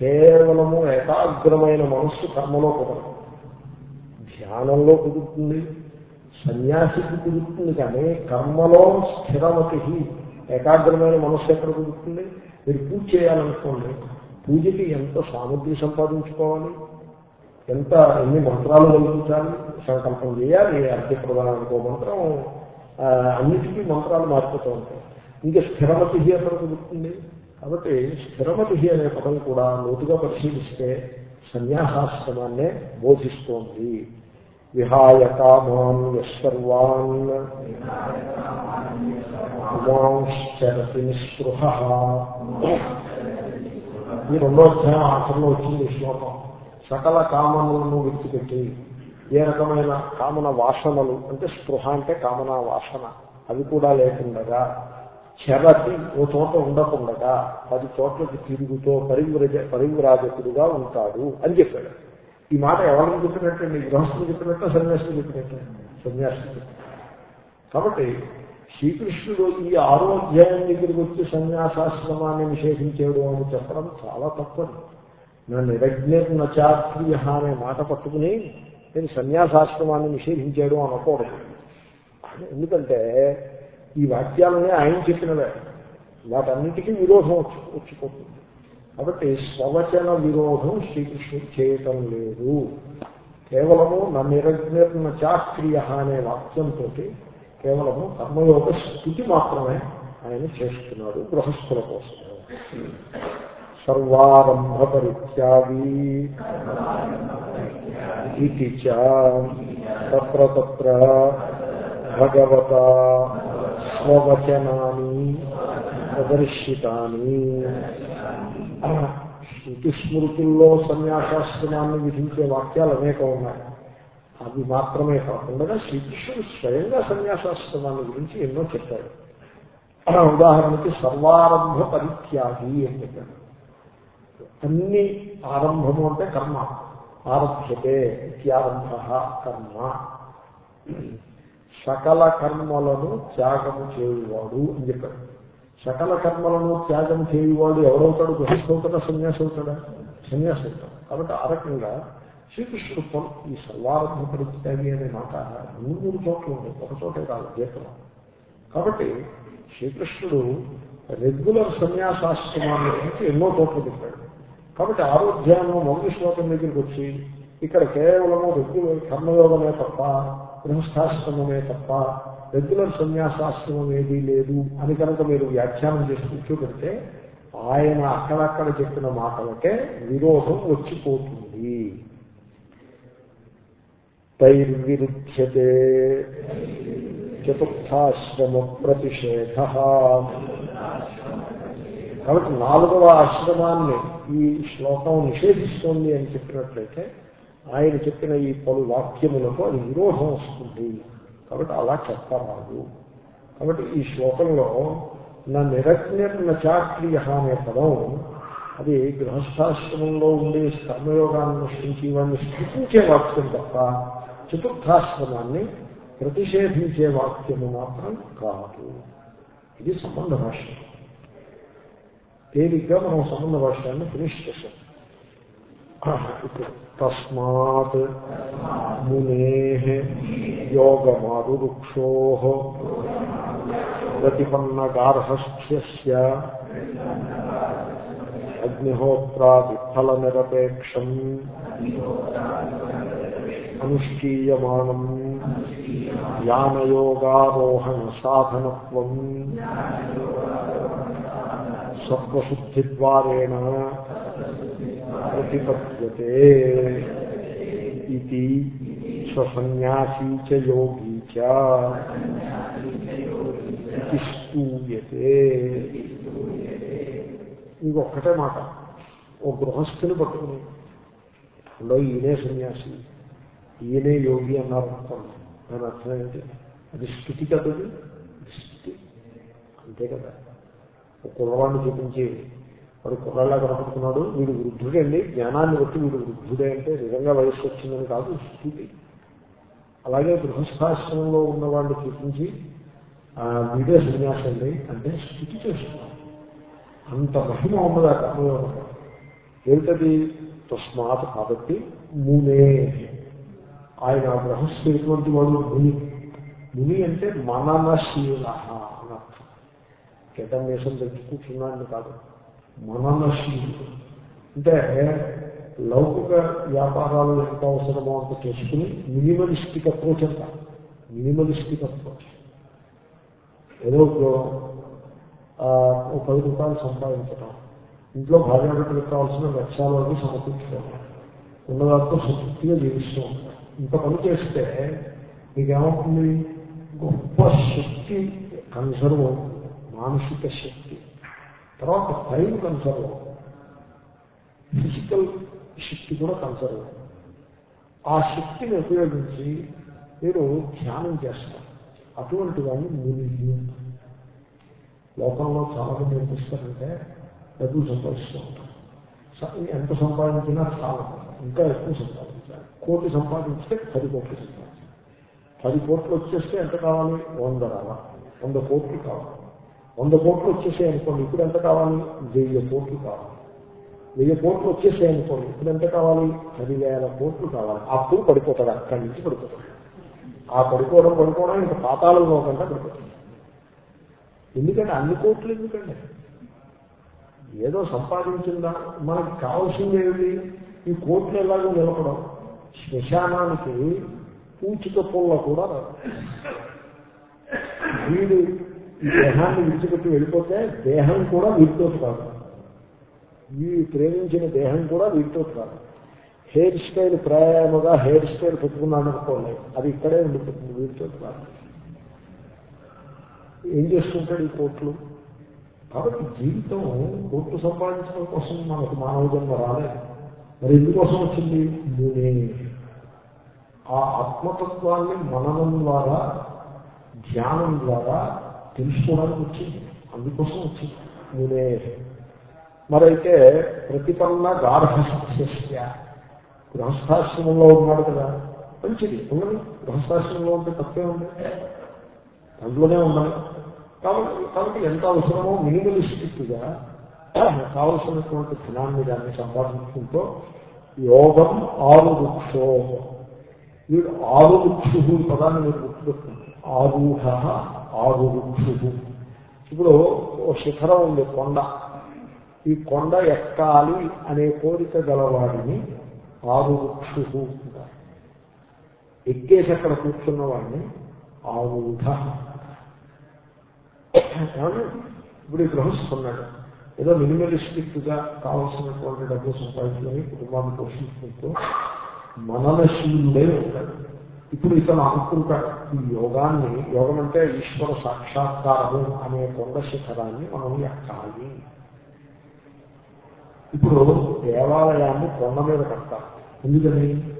కేవలము ఏకాగ్రమైన మనస్సు కర్మలో కుదరదు. ధ్యానంలో కుదురుతుంది సన్యాసికి కుదురుతుంది కానీ కర్మలో స్థిరమతి ఏకాగ్రమైన మనస్సు ఎక్కడ కుదురుతుంది? మీరు పూజ చేయాలనుకోండి పూజకి ఎంత సామగ్రి సంపాదించుకోవాలి? ఎంత ఎన్ని మంత్రాలు కలిగించాలి సంకల్పం చేయాలి అర్ఘ్య ప్రధానానికి మంత్రం అన్నిటికీ మంత్రాలు మారిపోతూ ఉంటాయి. ఇంకా స్థిరమతి ఎక్కడ కుదురుతుంది కాబట్టి స్థిరమతి అనే పదం కూడా లోతుగా పరిశీలిస్తే సన్యాసాశ్రమాన్నే బోధిస్తోంది. విహాయ కామాన్ యస్సర్వాన్ పుమాంశ్చరతి నిస్పృహ. ఈ రెండో అధ్యాయం ఆఖరిలో వచ్చింది శ్లోకం. సకల కామములను విడిచిపెట్టి ఏ రకమైన కామన వాసనలు? అంటే స్పృహ అంటే కామన వాసన. అవి కూడా లేకుండగా. చెరటి ఓ చోట ఉండకుండగా. పది చోట్లకి తిరుగుతో పరివ్రజ పరివ్రాజకుడుగా ఉంటాడు అని చెప్పాడు. ఈ మాట ఎవరికి చెప్పినట్టండి గృహస్థులు చెప్పినట్ట సన్యాసులు చెప్పినట్ట? సన్యాసులు కాబట్టి శ్రీకృష్ణుడు ఈ ఆరో అధ్యాయం దగ్గరికి వచ్చి సన్యాసాశ్రమాన్ని విశేషించేడు అని చెప్పడం చాలా తప్పదు. నా నిరజ్ఞ చాత్రియ అనే మాట పట్టుకుని నేను సన్యాసాశ్రమాన్ని నిషేధించాడు అనకూడదు. ఎందుకంటే ఈ వాక్యాలనే ఆయన చెప్పినవే. వాటన్నిటికీ విరోధం వచ్చి వచ్చిపోతుంది. కాబట్టి స్వవచన విరోధం శ్రీకృష్ణుడు చేయటం లేదు. కేవలము నా నిరజ్ఞ చాక్రియ అనే వాక్యంతో కేవలము కర్మయోగ స్థితి మాత్రమే ఆయన చేస్తున్నాడు గృహస్థుల కోసం. సర్వారంభ పరిత్యాగి ఇది చ తత్ర తత్ర భగవత స్వవచనాన్ని ప్రదర్శితాన్ని శృతి స్మృతుల్లో సన్యాసాశ్రమాన్ని విధించే వాక్యాలు అనేక ఉన్నాయి. అవి మాత్రమే కాకుండా శ్రీకృష్ణుడు స్వయంగా సన్యాసాశ్రమాన్ని గురించి ఎన్నో చెప్పాడు. ఉదాహరణకి సర్వారంభ పరిత్యాగి అని చెప్పాడు. అన్ని ఆరంభము అంటే కర్మ. ఆరభ్యతే ఇత్యారంభ కర్మ. సకల కర్మలను త్యాగము చేయువాడు అని చెప్పాడు. సకల కర్మలను త్యాగం చేయువాడు ఎవరవుతాడు గృహస్థవుతాడా సన్యాసి అవుతాడా సన్యాసి అవుతాడు కాబట్టి ఆ రకంగా శ్రీకృష్ణుడు ఈ సర్వారంభ పరిత్యాగి అనే మాట మూడు మూడు చోట్ల ఉంది. ఒక చోటే కాదు గీతలో. కాబట్టి శ్రీకృష్ణుడు రెగ్యులర్ సన్యాసాశ్రమాన్ని గురించి ఎన్నో చోట్ల చెప్పాడు కాబట్టి ఆరోగ్యాన్ని మొదటి శ్లోకం దగ్గరికి వచ్చి ఇక్కడ కేవలము రెగ్యులర్ కర్మయోగమే తప్ప గృహస్థాశ్రమమే తప్ప రెగ్యులర్ సన్యాసాశ్రమం ఏదీ లేదు అని కనుక మీరు వ్యాఖ్యానం చేసి కూర్చోబెడితే ఆయన అక్కడక్కడ చెప్పిన మాటలకే విరోధం వచ్చిపోతుంది. తైర్విరుధ్యతే చతుర్థాశ్రమ ప్రతిషేధ. కాబట్టి నాలుగవ ఆశ్రమాన్ని ఈ శ్లోకం నిషేధిస్తోంది అని చెప్పినట్లయితే ఆయన చెప్పిన ఈ పలు వాక్యములకు అది విరోధం వస్తుంది. కాబట్టి అలా చెప్పరాదు. కాబట్టి ఈ శ్లోకంలో నా నిరజ్ఞ చాక్రియ అనే పదం అది గృహస్థాశ్రమంలో ఉండే కర్మయోగాన్ని అనుష్ఠించి వాడిని స్థితించే వాక్యం తప్ప చతుర్థాశ్రమాన్ని ప్రతిషేధించే వాక్యము మాత్రం కాదు. ఇది సంబంధ భాష్యం. తేలిగ్గా మనం సంబంధ భాష్యాన్ని ఫినిష్ చేశాం. ఇప్పుడు తస్మాత్ మునే యోగమారుక్షో ప్రతిపన్నగార్హస్థ్య అగ్నిహోత్రాది ఫల అనుష్ఠీయమానం జ్ఞానయోగారోహణ సాధనత్వం సత్వశుద్ధిద్వారేణ ప్రతిపద్యతే ఇది స్వసన్యాసీ చ యోగీ చ స్తూయతే. ఇంకొక్కటే మాట. ఓ గృహస్థుని పట్టుకుని అందులో ఈయనే సన్యాసి ఈయనే యోగి అన్నారు అనుకోండి. దాని అర్థం ఏంటి? అది స్థితి కదది స్థితి. అంతే కదా. కుర్రవాడిని చూపించి వాడు కుర్రలా కనపడుతున్నాడు. వీడు వృద్ధుడండి. జ్ఞానాన్ని బట్టి వీడు వృద్ధుడే అంటే నిజంగా వయస్సు వచ్చిందని కాదు స్థితి. అలాగే గృహస్థాశ్రమంలో ఉన్నవాడిని చూపించి వీడే సన్యాసండి అంటే స్థితి చేస్తున్నాడు. అంత మహిమ ఉన్నది ఆ కర్మయోగం ఏమిటది? తస్మాత్ కాబట్టి మునే. ఆయన బ్రహ్మస్థిరటువంటి వాడు ముని. ముని అంటే మననశీల అని కేటం వేషం తెచ్చి కూర్చున్నాడు కాదు. మననశీలుడు అంటే లౌకిక వ్యాపారాలు ఎంత అవసరమో అంత చేసుకుని మినిమలిస్టిక్ అప్రోచ్ అంట. Minimalistic approach. ఏదో ఒక పది రూపాయలు సంపాదించడం ఇంట్లో భార్యాభర్తలకు కావాల్సిన లక్ష్యాలను అవి సమకూర్చుకోవడం ఉన్నదాంతో సంతృప్తిగా జీవిస్తూ ఉంటాం. ఇంత పని చేస్తే మీకేమవుతుంది గొప్ప శక్తి కన్సర్వ్ అవుతుంది. మానసిక శక్తి. తర్వాత టైం కన్సర్వ్ ఫిజికల్ శక్తి కూడా కన్సర్వ్ ఆ శక్తిని ఉపయోగించి మీరు ధ్యానం చేస్తారు. అటువంటి వాడిని మూడు లోకంలో చాలా మంది ఏం చేస్తారంటే డబ్బులు సంపాదిస్తూ ఉంటారు. ఎంత సంపాదించినా చాలా. ఇంకా ఎక్కువ సంపాదించాలి. కోటి సంపాదించితే పది కోట్లు సంపాదించాలి. పది కోట్లు వచ్చేస్తే ఎంత కావాలి? వంద రావాలి. వంద కోట్లు కావాలి. వంద కోట్లు వచ్చేసాయి అనుకోండి ఇప్పుడు ఎంత కావాలి? వెయ్యి కోట్లు కావాలి. వెయ్యి కోట్లు వచ్చేసాయి అనుకోండి ఇప్పుడు ఎంత కావాలి? పదివేల కోట్లు కావాలి. అప్పుడు పడిపోతాడు అక్కడి నుంచి పడిపోతాడు. ఆ పడిపోవడం పడిపోవడం ఇంకా పాతాళంలో కంటే పడిపోతుంది. ఎందుకంటే అన్ని కోట్లు ఎందుకండి? ఏదో సంపాదించిందా? మనకి కావాల్సింది ఏమిటి? ఈ కోట్లు ఎలాగో నిలపడం. శ్మశానానికి పూచిక పుల్ల కూడా రాదు. వీడు ఈ దేహాన్ని విడిచిపెట్టి వెళ్ళిపోతే దేహం కూడా వీటితో కాదు. ఈ ప్రేమించిన దేహం కూడా వీటితో కాదు. హెయిర్ స్టైల్ ప్రేమగా హెయిర్ స్టైల్ పెట్టుకున్నాను అనుకోండి అది ఇక్కడే ఉండిపోతుంది వీటితో కాదు. ఏం చేస్తుంటాడు ఈ కోట్లు కాబట్టి జీవితం కోట్లు సంపాదించడం కోసం మనకు మానవ జన్మ రాలేదు. మరి ఎందుకోసం వచ్చింది? నేనే ఆ ఆత్మతత్వాన్ని మననం ద్వారా ధ్యానం ద్వారా తెలుసుకోవడానికి వచ్చింది. అందుకోసం వచ్చింది. నేనే మరైతే ప్రతిపన్న గార్హస్య గృహస్థాశ్రమంలో ఉన్నాడు కదా. మంచిది ఉన్నది. గృహస్థాశ్రమంలో ఉంటే తప్పే ఉంది. అందులోనే ఉండాలి కాబట్టి కాబట్టి ఎంత అవసరమో మినిమలిస్టిక్గా కావలసినటువంటి ధనాన్ని దాన్ని సంపాదించుకుంటూ యోగం ఆరు వృక్షో. వీడు ఆరు వృక్షు పదాన్ని మీరు గుర్తుపెట్టుకుంటారు ఆరుహ ఆరు ఇప్పుడు ఓ శిఖరం ఉంది కొండ. ఈ కొండ ఎక్కాలి అనే కోరిక గలవాడిని ఆరు వృక్షు అంటారు. ఎక్కేసి అక్కడ కూర్చున్న వాడిని ఆరుధ ఇప్పుడు ఈ గ్రహిస్తున్నాడు ఏదో మినిమలిస్టిక్గా కావాల్సినటువంటి డబ్బు సంపాదించుకొని కుటుంబాన్ని పోషించుకుంటూ మననశీలుడే ఉంటాడు. ఇప్పుడు ఇతను అనుకుంటాడు ఈ యోగాన్ని యోగం అంటే ఈశ్వర సాక్షాత్కారము అనే కొండ శిఖరాన్ని మనం ఎక్కాలి. ఇప్పుడు దేవాలయాన్ని కొండ మీద కట్టాలి ఎందుకని?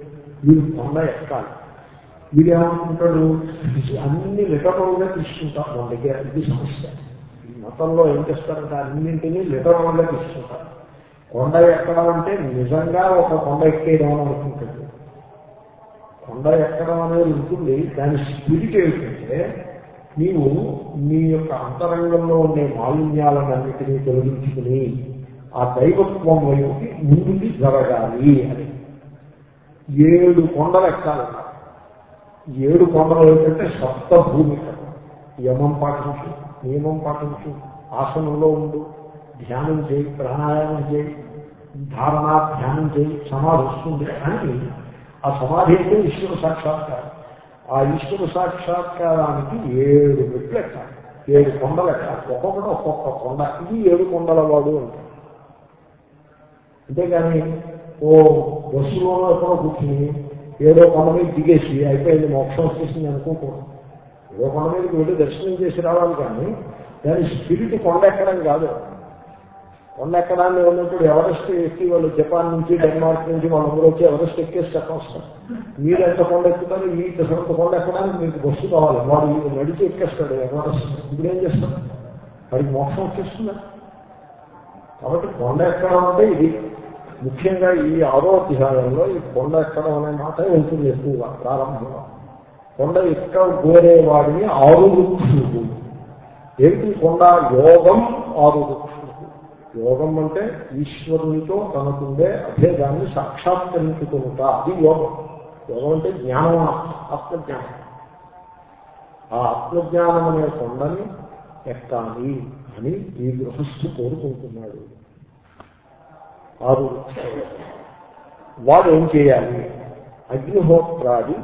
వీరు కొండ ఎక్కాలి. వీడు ఏమనుకుంటాడు అన్ని లిటరల్గా తీసుకుంటారు. మన దగ్గర ఇది సమస్య. ఈ మతంలో ఏం చేస్తారంటే అన్నింటినీ లిటరల్గా తీసుకుంటారు. కొండ ఎక్కడం అంటే నిజంగా ఒక కొండ ఎక్కేయడం అనుకుంటాడు కొండ ఎక్కడం అనేది ఉంటుంది దాని స్పిరిట్ ఏమిటంటే నీవు నీ యొక్క అంతరంగంలో ఉండే మాలిన్యాలన్నింటినీ తొలగించుకుని ఆ దైవత్వం వైపుకి ముందుకి జరగాలి అని. ఏడు కొండలు ఎక్కాలన్నారు ఏడు కొండలు ఏంటంటే సప్త భూమిక యమం పాటించు నియమం పాటించు ఆసనంలో ఉండు ధ్యానం చేయి ప్రాణాయామం చేయి ధారణ ధ్యానం చేయి సమాధి వస్తుంది అని ఆ సమాధి అంటే ఈశ్వర సాక్షాత్కారం. ఆ ఈశ్వర సాక్షాత్కారానికి ఏడు మెట్లు ఎక్కాలి. ఏడు కొండలు ఎక్కాలి. ఒక్కొక్కటి ఒక్కొక్క కొండ. ఇది ఏడు కొండల వాడు అంటారు అంతేగాని ఓ బస్సులోనో ఎక్కడో కూర్చుని ఏడో కొండ మీద దిగేసి అయిపోయింది మోక్షం వచ్చేసింది అనుకోకూడదు. ఏదో కొండ మీదకి వెళ్ళి దర్శనం చేసి రావాలి కానీ దాని స్పిరిట్ కొండ ఎక్కడం కాదు. కొండ ఎక్కడాన్ని ఉన్నప్పుడు ఎవరెస్ట్ ఎక్కి వాళ్ళు జపాన్ నుంచి డెన్మార్క్ నుంచి వాళ్ళందరూ వచ్చి ఎవరెస్ట్ ఎక్కేసి చెప్పవస్తారు మీరు ఎంత కొండ ఎక్కుతారు ఈ దశంత కొండ ఎక్కడానికి మీకు బస్సు కావాలి. వాడు మీరు నడిచి ఎక్కేస్తాడు ఎవరెస్ట్. ఇప్పుడు ఏం చేస్తాడు వాడికి మోక్షం వచ్చేస్తుందా? కాబట్టి కొండ ఎక్కడం అంటే ఇది ముఖ్యంగా ఈ ఆరో అధ్యాయంలో ఈ కొండ ఎక్కడం అనే మాట ఉంటుంది ఎక్కువగా ప్రారంభంలో. కొండ ఎక్క గోరే వాడిని ఆరు వృక్షుడు ఏంటి కొండ? యోగం ఆరు యోగం అంటే ఈశ్వరునితో తనకుండే అభేదాన్ని సాక్షాత్కరించుకుంటా అది యోగం. యోగం అంటే జ్ఞానం ఆత్మజ్ఞానం. ఆ ఆత్మజ్ఞానం అనే కొండని ఎక్కాలి అని ఈ గృహస్థు కోరుకుంటున్నాడు. ఆరు వాడు ఏం చేయాలి? అగ్నిహోత్రాది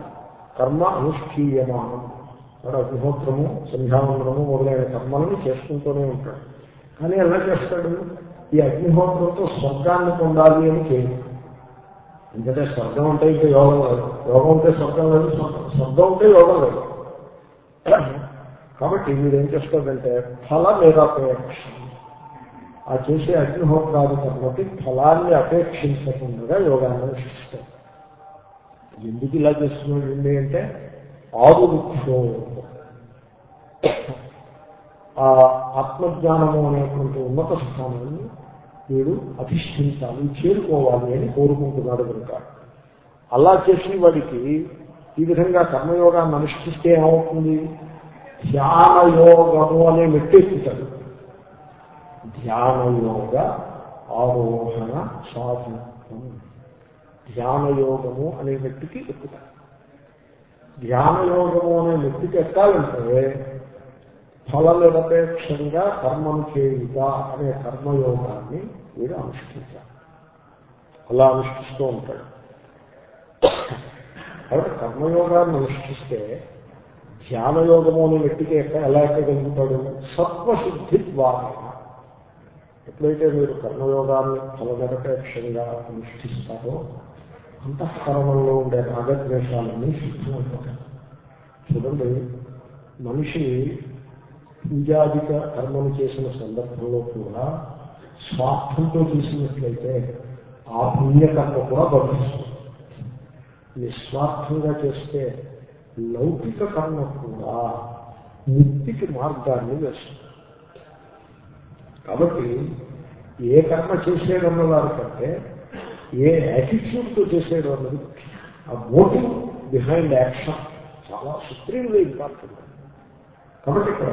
కర్మ అనుష్ఠీయమానం. వాడు అగ్నిహోత్రము సంధ్యావందనము మొదలైన కర్మలను చేసుకుంటూనే ఉంటాడు. కానీ ఎలా చేస్తాడు? ఈ అగ్నిహోత్రంతో స్వర్గాన్ని పొందాలి అని చేయండి. ఎందుకంటే స్వర్గం అంటే ఇంకా యోగం లేదు యోగం ఉంటే స్వర్గం లేదు స్వర్గం ఉంటే యోగం లేదు కాబట్టి మీరు ఏం చేస్తాడంటే ఫల నిరపేక్ష ఆ చేసే అగ్నిహోత్రాలు కాబట్టి ఫలాన్ని అపేక్షించకుండా యోగాన్ని అనుష్ఠిస్తారు ఎందుకు ఇలా చేస్తున్నాడు ఏంటి అంటే ఆరు వృక్షో ఆ ఆత్మజ్ఞానము అనేటువంటి ఉన్నత స్థానాన్ని వీడు అధిష్ఠించాలి చేరుకోవాలి అని కోరుకుంటున్నాడు కనుక. అలా చేసి వాడికి ఈ విధంగా కర్మయోగాన్ని అనుష్ఠిస్తే ఏమవుతుంది? ధ్యాన యోగము అనే మెట్టెక్కుతాడు ధ్యానయోగ ఆరోహణ సాధనం ధ్యానయోగము అనే వ్యక్తికి ఎక్కుతాడు. ధ్యానయోగము అనే మెట్టుకి ఎక్కాలంటే ఫల నిరపేక్షంగా కర్మను చేయుట అనే కర్మయోగాన్ని వీడు అనుష్ఠించాలి అలా అనుష్ఠిస్తూ ఉంటాడు. కాబట్టి కర్మయోగాన్ని అనుష్ఠిస్తే ధ్యానయోగము అని వ్యక్తికి ఎలా ఎక్కగలుగుతాడు? సత్వశుద్ధి ద్వారా ఎప్పుడైతే మీరు కర్మయోగాన్ని ఫలనిరపేక్షంగా అనుష్ఠిస్తారో అంతఃకరణంలో ఉండే రాగద్వేషాలన్నీ శుద్ధమైపోతాయి. చూడండి మనిషి పూజాధిక కర్మను చేసిన సందర్భంలో కూడా స్వార్థంతో చేసినట్లయితే ఆ పుణ్యకర్మ కూడా బంధిస్తుంది నిస్వార్థంగా చేస్తే లౌకిక కర్మ కూడా ముక్తికి మార్గాన్ని వేస్తుంది. కాబట్టి ఏ కర్మ చేసేయడం కంటే ఏ యాటిట్యూడ్తో చేసేయడం అన్నది ఆ మోటివ్ బిహైండ్ యాక్షన్ చాలా సుప్రీంగా ఇంపార్టెంట్ కాబట్టి ఇక్కడ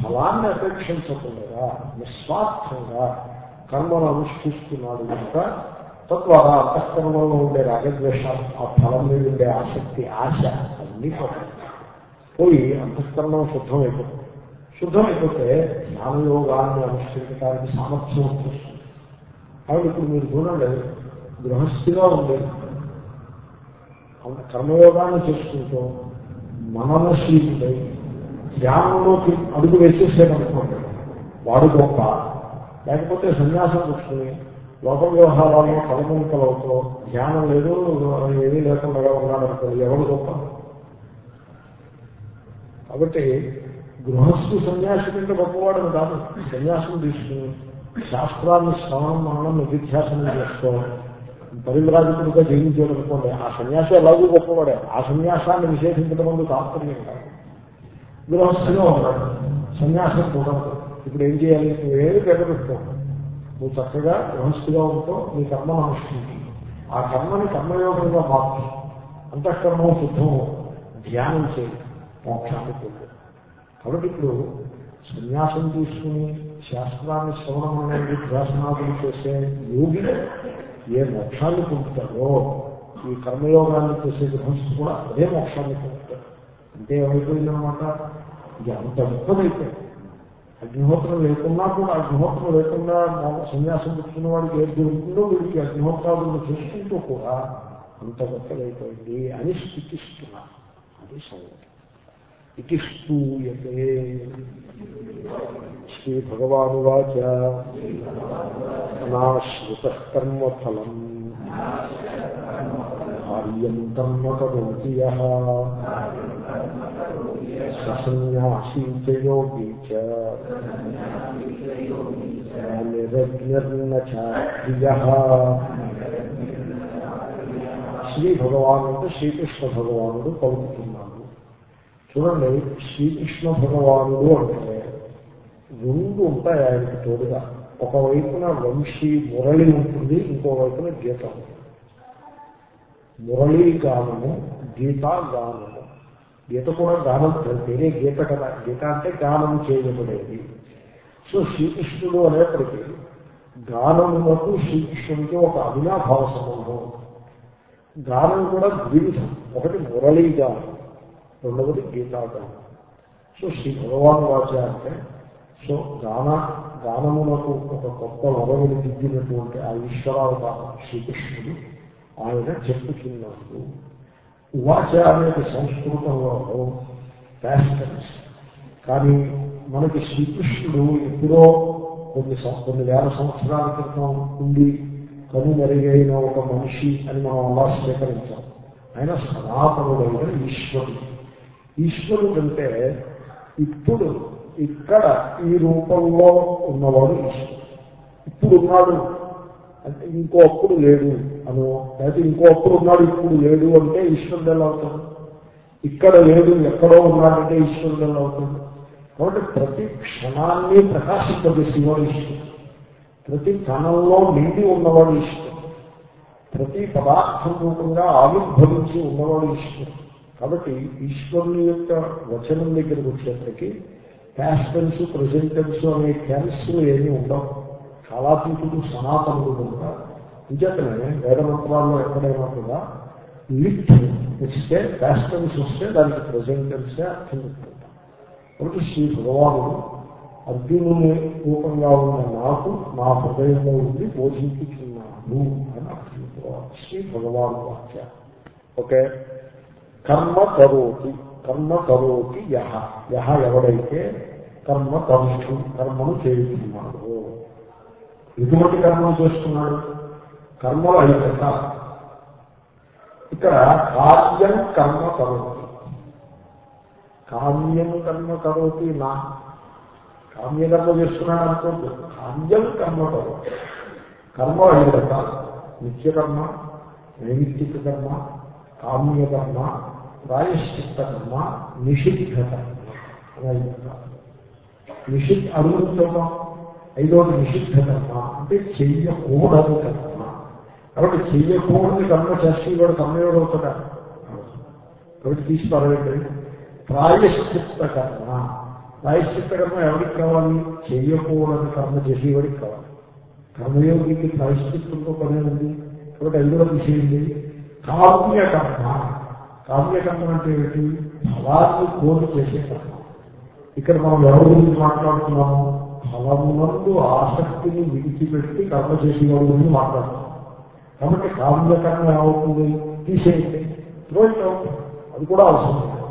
ఫలాన్ని అపేక్షించకుండా నిస్వార్థంగా కర్మను అనుష్ఠిస్తున్నాడు కనుక తద్వారా అంతఃకరణలో ఉండే రాగద్వేషాలు ఆ ఫలం మీద ఉండే ఆసక్తి ఆశ అన్నీ పోతాయి. పోయి అంతఃకరణం శుద్ధమైపోతుంది. శుద్ధమైపోతే జ్ఞానయోగాన్ని అనుష్ఠించడానికి సామర్థ్యం వచ్చేస్తుంది. కాబట్టి ఇప్పుడు మీరు చూడండి గృహస్థిగా ఉండే కర్మయోగాన్ని చేసుకుంటూ మననశీలుడై ధ్యానంలోకి అడుగు వేసేసేదనుకోండి వాడు గొప్ప. లేకపోతే సన్యాసం పుచ్చుకుని లోక వ్యవహారాలను కలముకలవుతూ ధ్యానం లేదు ఏమీ లేకుండా ఉన్నాడనుకోండి ఎవరు గొప్ప? కాబట్టి గృహస్థు సన్యాసి కంటే గొప్పవాడని కాదు. సన్యాసం తీసుకుని శాస్త్రాన్ని శ్రవణం మననం నిధిధ్యాసనం చేస్తూ పరివ్రాజకుడిగా జీవించాడు అనుకోండి ఆ సన్యాసి ఎలాగూ గొప్పవాడే. ఆ సన్యాసాన్ని విశేషించడం ముందు తాత్పర్యం కాదు. గృహస్థుగా ఉన్నాడు సన్యాసం కూడా ఇప్పుడు ఏం చేయాలి? నువ్వేమి పెట్టుకో నువ్వు చక్కగా గృహస్థుగా ఉంటూ నీ కర్మను అనుష్ఠించి ఆ కర్మని కర్మయోగంగా మార్చు. అంతఃకర్మం శుద్ధము ధ్యానం చేయి. మోక్షాన్ని పొందు. కాబట్టి ఇప్పుడు సన్యాసం తీసుకుని శాస్త్రాన్ని శ్రవణం అనేది ధ్యాసనాదులు చేసే యోగి ఏ మోక్షాన్ని పొందుతారో ఈ కర్మయోగాన్ని చేసే గృహస్థు కూడా అదే మోక్షాన్ని పొందుతారు అంటే ఏమైపోయిందనమాట ఇది అంత గొప్పదైపోయింది అగ్నిహోత్రం లేకున్నా కూడా అగ్నిహోత్రం లేకుండా సన్యాసం పుచ్చుకున్న వాడికి ఏది దొరుకుతుందో వీడికి అగ్నిహోత్రాలను చేసుకుంటూ కూడా అంత గొప్పదైపోయింది అని స్థితిస్తున్నారు. అది సంగతి. ఇది స్తూయతే శ్రీ భగవానువాచ నాశ్రుత కర్మఫలం. కార్యం కర్మ కరోతి సన్యాసీ చ శ్రీ భగవాను శ్రీకృష్ణ భగవానుడు పలుకుతున్నాడు చూడండి శ్రీకృష్ణ భగవానుడు అంటే రెండు ఉంటాయి ఆయనకి తోడుగా. ఒకవైపున వంశీ మురళి ఉంటుంది ఇంకోవైపున గీత ఉంటుంది. మురళీ గానము గీతా గానము గీత కూడా గానం పేరే గీత కదా. గీత అంటే గానం చేయబడేది. సో శ్రీకృష్ణుడు అనేప్పటికీ గానములకు శ్రీకృష్ణుడికి ఒక అవినాభావ సంబంధం గానం కూడా ద్విధం ఒకటి మురళీ గానం రెండవది గీతాగానం సో శ్రీ భగవాన్ వాచ అంటే సో గాన గానమునకు ఒక కొత్త వరవిని దిద్దినటువంటి ఆ ఈశ్వరావతారం శ్రీకృష్ణుడు ఆయన చెప్పుతున్నాడు ఉవాచ అనేది సంస్కృతంలో ప్యాస్టర్స్ కానీ మనకి శ్రీకృష్ణుడు ఎప్పుడో కొన్ని కొన్ని వేల సంవత్సరాల క్రితం ఉండి కనుమరుగైన ఒక మనిషి అని మనం అలా స్వీకరించాం. ఆయన సనాతనుడైన ఈశ్వరుడు. ఈశ్వరుడు అంటే ఇప్పుడు ఇక్కడ ఈ రూపంలో ఉన్నవాడు ఈశ్వరుడు. ఇప్పుడు ఉన్నాడు. అంటే ఇంకో అప్పుడు లేడు. అను లేకపోతే ఇంకో అప్పుడు ఉన్నాడు ఇప్పుడు లేడు అంటే ఈశ్వరుడు ఎలా అవుతాడు? ఇక్కడ లేడు ఎక్కడో ఉన్నాడంటే ఈశ్వరుడు ఎలా అవుతాడు? కాబట్టి ప్రతి క్షణాన్ని ప్రకాశింపజేసేవాడు ఈశ్వరుడు. ప్రతి కణంలో నిండి ఉన్నవాడు ఈశ్వరుడు. ప్రతి పదార్థం రూపంగా ఆవిర్భవించి ఉన్నవాడు ఈశ్వరుడు. కాబట్టి ఈశ్వరుని యొక్క వచనం దగ్గరికి వచ్చేప్పటికీ ప్యాస్టెన్స్ ప్రెజెంటెన్స్ అనే క్యాన్సులు ఏమీ ఉండవు. చాలా సనాతనులు ఉంటారు కనుక ఇంచేతనే వేదమంత్రాల్లో ఎక్కడైనా కూడా లిట్ ఇస్తే ప్యాస్టెన్స్ వస్తే దానికి ప్రజెంటెన్సే అర్థం చెప్పుకుంటాం కాబట్టి శ్రీ భగవానుడు అర్జునుని రూపంగా ఉన్న నాకు నా హృదయంలో ఉండి బోధించుతున్నాను అని అర్థం శ్రీ భగవాను వాక్య. ఓకే? కర్మ కరోతి కర్మ కరోతి యహ. యహ ఎవడైతే కర్మ కరుషు కర్మను చేస్తున్నాడు ఎటువంటి కర్మను చేస్తున్నాడు? కర్మలు ఐదు ఇక్కడ కార్యం కర్మ కరోతి. కామ్యం కర్మ కరోతి నా. కామ్యకర్మ చేస్తున్నాడు అనుకోండి కామ్యం కర్మ కరోతి. కర్మ ఐదు రకాలు నిత్యకర్మ నైమిత్తిక కర్మ కామ్యకర్మ ప్రాయశ్చిత్త కర్మ నిషిద్ధ కర్మ. అని ఐదు రకాలు నిషిద్ధ అడుగుతున్నాం ఐదోది నిషిద్ధ కర్మ. అంటే చెయ్యకూడదు కర్మ. కాబట్టి చెయ్యకూడదు కర్మ చేస్తే వాడు కర్మయోడు అవుతాడా? కాబట్టి తీసి పర్వాలేదు ప్రాయశ్చిత్త కర్మ. ప్రాయశ్చిత్త కర్మ ఎవరికి కావాలి? చెయ్యకూడని కర్మ చేసేవాడికి కావాలి. కర్మయోగికి ప్రాయశ్చిత్తంతో పనే ఉంది కాబట్టి ఐదులో తీసేయండి. కామ్య కర్మ. కామ్య అంటే ఏమిటి? ఫలాన్ని కోరి చేసే కర్మ. ఇక్కడ మనం ఎవరి గురించి మాట్లాడుతున్నాము? ఫలమునందు ఆసక్తిని విడిచిపెట్టి కర్మ చేసేవాడి గురించి మాట్లాడుతున్నాం కాబట్టి కామ్యకరణం ఏమవుతుంది? తీసేయండి. త్రోట్ అది కూడా అవసరం లేదు.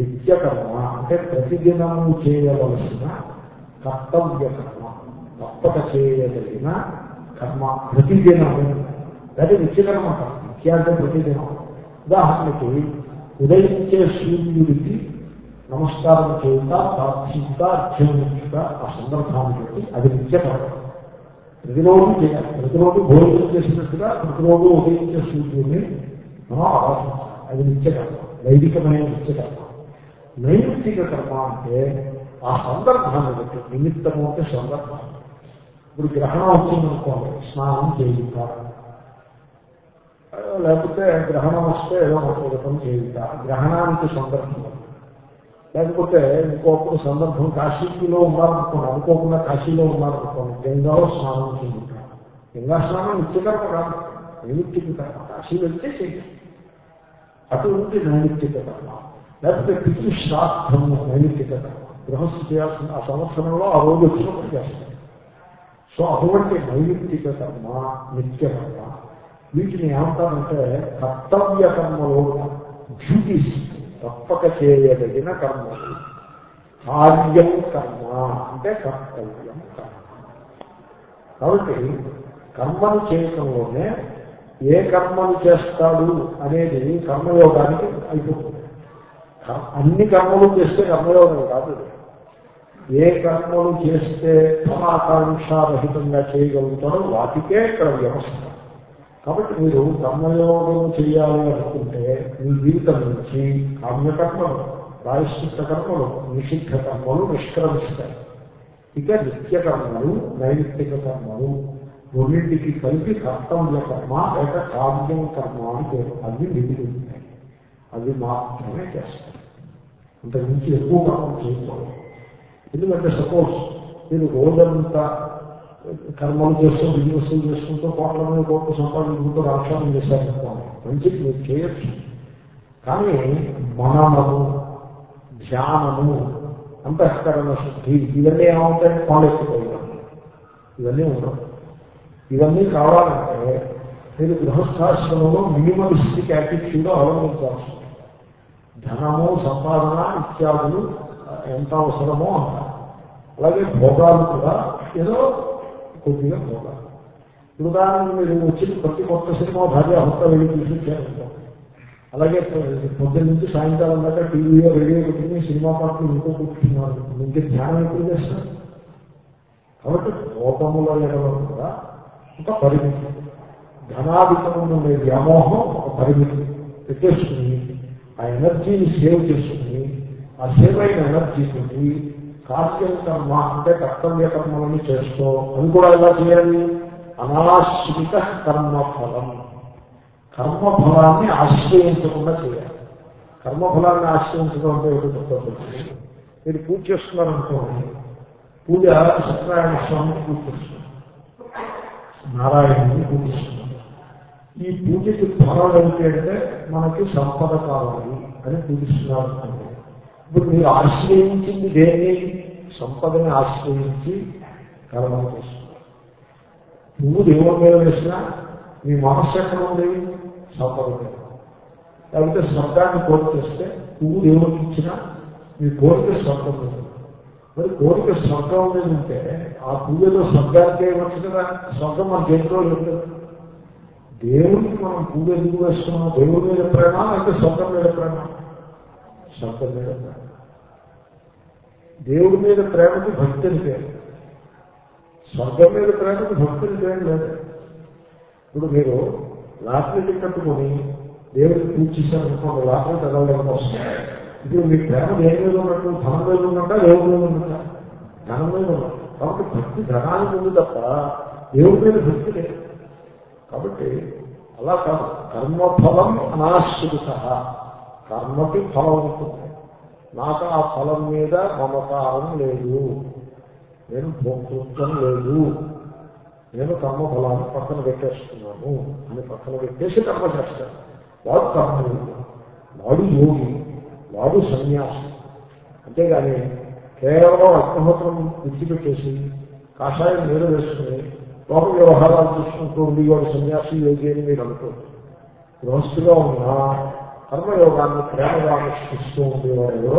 నిత్య కర్మ అంటే ప్రతిదినము చేయవలసిన కర్తవ్య కర్మ తప్పక చేయగలిగిన కర్మ ప్రతిదినము. అది నిత్యకర్మ కాదు. నిత్య ప్రతిదినం. ఉదాహరణకి ఉదయించే సూర్యుడికి నమస్కారం చేయుట ప్రార్థించుట అధ్యయనించుట ఆ సందర్భాన్ని బట్టి అది నిత్యకర్మ. ప్రతిరోజు చేయాలి. ప్రతిరోజు భోజనం చేసినట్టుగా ప్రతిరోజు ఉదయించే సూర్యుడిని మనం ఆరాధించాలి అది నిత్యకర్మ. వైదికమైన నిత్యకర్మ. నైమిత్తిక కర్మ అంటే ఆ సందర్భాన్ని బట్టి నిమిత్తము అంటే సందర్భం ఇప్పుడు గ్రహణం వచ్చిందనుకోండి స్నానం చేయుట. లేకపోతే గ్రహణం వస్తే ఏదో ఒక రకం చేయుట. గ్రహణానికి సందర్భం. లేకపోతే ఇంకొకరు సందర్భం కాశీలో ఉన్నారనుకోండి అనుకోకుండా కాశీలో ఉన్నారనుకోండి గంగాలో స్నానం చేయుట గంగా స్నానం నిత్యకర్మ కాదు నైమిత్తిక కర్మ కాశీ వెళ్తే చేయాలి అటువంటి నైమిత్తిక కర్మ లేకపోతే పితృ శ్రాద్ధము నైమిత్తిక కర్మ గృహస్థు చేయాల్సిన ఆ సంవత్సరంలో ఆ రోజు వచ్చినప్పుడు చేస్తారు సో అటువంటి నైమిత్తిక కర్మ నిత్య కర్మ వీటిని ఏమంటారంటే కర్తవ్య కర్మలో డ్యూటీస్ తప్పక చేయదగిన కర్మ. కార్యం కర్మ అంటే కర్తవ్యం కర్మ. కాబట్టి కర్మను చేయటంలోనే ఏ కర్మను చేస్తాడు అనేది కర్మయోగానికి అయిపోతుంది. అన్ని కర్మలు చేస్తే కర్మయోగం కాదు. ఏ కర్మలు చేస్తే ఫలాకాంక్షారహితంగా చేయగలుగుతారో వాటికే ఇక్కడ వ్యవస్థ. కాబట్టి మీరు కర్మయోగం చేయాలి అనుకుంటే మీ జీవితం నుంచి కామ్యకర్మలు ప్రాయశ్చిత్త కర్మలు నిషిద్ధ కర్మలు నిష్క్రమిస్తాయి. ఇక నిత్య కర్మలు నైమిత్తిక కర్మలు రెండింటికి కలిపి కర్తవ్య కర్మ లేక కామ్యం కర్మ అని పేరు అవి మిగిలి అవి మాత్రమే చేస్తాయి. అంతకుమించి ఎక్కువ కర్మలు చేయకూడదు. ఎందుకంటే సపోజ్ మీరు రోజంతా కర్మలు చేస్తూ బిజినెస్లు చేసుకుంటూ కోట్ల మీద కోట్లు సంపాదించుకుంటూ రాష్ట్రాలు చేశారనుకోండి మంచిది మీరు చేయొచ్చు కానీ మననము ధ్యానము అంతఃకరణ శుద్ధి ఇవన్నీ ఏమవుతాయి కాలెక్కిపోయాం ఇవన్నీ ఉండవు. ఇవన్నీ కావాలంటే మీరు గృహస్థాశ్రమంలో మినిమలిస్టిక్ యాటిట్యూడ్ అవలంబించాల్సి ధనము సంపాదన ఇత్యాదులు ఎంత అవసరమో అలాగే భోగాలు కూడా ఏదో కొద్దిగా భోగాలు ఇప్పుడు ఉదాహరణకు మీరు వచ్చిన ప్రతి కొత్త సినిమా భార్య భర్త వెళ్ళి చూపించారనుకో. అలాగే పొద్దున్న నుంచి సాయంకాలం దాకా టీవీలో రేడియో పెట్టుకుని సినిమా పాటలు ఇంకో కూర్చున్నారు. ఇంకే ధ్యానం ఎప్పుడు చేస్తారు? కాబట్టి కోపముల ఎడలో కూడా ఒక పరిమితి. ధనాధికమైన ఉండే వ్యామోహం ఒక పరిమితి. పెట్టేసుకుని ఆ ఎనర్జీని సేవ్ చేసుకుని ఆ సేవ్ అయిన ఎనర్జీని కార్యం కర్మ అంటే కర్తవ్య కర్మలను చేస్తూ అది కూడా ఎలా చేయాలి? అనాశ్రిత కర్మఫలం. కర్మఫలాన్ని ఆశ్రయించకుండా చేయాలి. కర్మఫలాన్ని ఆశ్రయించడం అంటే ఏమిటో చెప్తాను మీరు పూజ చేస్తున్నారనుకోండి పూజ సత్యనారాయణ స్వామిని పూజ నారాయణుని పూజిస్తున్నారు. ఈ పూజకి ఫలం ఏమిటి అంటే మనకి సంపద కావాలి అని పూజిస్తున్నారు అనుకోండి ఇప్పుడు మీరు ఆశ్రయించింది దేన్ని? సంపదని ఆశ్రయించి కర్మ చేస్తున్నారు. నువ్వు దేవుడి మీద వేసినా మీ మనస్సు ఎక్కడ ఉంది? సంపద మీద. లేకపోతే స్వర్గాన్ని కోరిక చేస్తే నువ్వు దేవుడికి ఇచ్చినా మీ కోరిక స్వర్గం ఉంది మరి కోరిక స్వర్గం ఉండేదంటే ఆ పూజలో స్వర్గానికే ఇవ్వచ్చు కదా? స్వర్గం మన చేతిలో లేదు దేవుడికి మనం పూజ ఎందుకు వేస్తున్నాం? దేవుడి మీద ప్రేమ అంటే స్వర్గం మీద ప్రేమ? స్వర్గం మీద ప్రేమ. దేవుడి మీద ప్రేమకి భక్తిని పేరు. స్వర్గం మీద ప్రేమకి భక్తిని పేరు లేదు. ఇప్పుడు మీరు లాటరీ టికెట్ కొని దేవుడికి పూజ చేశారనుకోండి లాటరీ తగలడం వస్తుంది ఇప్పుడు మీ ప్రేమ దేని మీద ఉన్నట్టు? ధనం మీద ఉన్నట్టా? దేవుడి మీద ఉన్నట్టా? ధనం మీద ఉన్నట్టు? కాబట్టి భక్తి ధనానికి ఉంది తప్ప దేవుడి మీద భక్తి లేదు. కాబట్టి అలా కాదు. కర్మఫలం అనాశ్రిత. కర్మకి ఫలం ఉంటుంది. నాకు ఆ ఫలం మీద మమకారం లేదు. నేను భోక్తృత్వం లేదు. నేను కర్మఫలాన్ని పక్కన పెట్టేస్తున్నాను. అని పక్కన పెట్టేసి కర్మ చేస్తాను వాడు కర్మ వాడు యోగి. వాడు సన్యాసి. అంతేగాని కేవలం అగ్నిహోత్రం విడిచిపెట్టేసి కాషాయం నీరు వేసుకుని లోక వ్యవహారాలు చూసుకుంటూ ఉండి వాడు సన్యాసి యోగి అని మీరు అనుకోండి. గృహస్థుగా ఉన్న కర్మయోగాన్ని ప్రేమగా అనుష్ఠిస్తూ ఉండేవాడు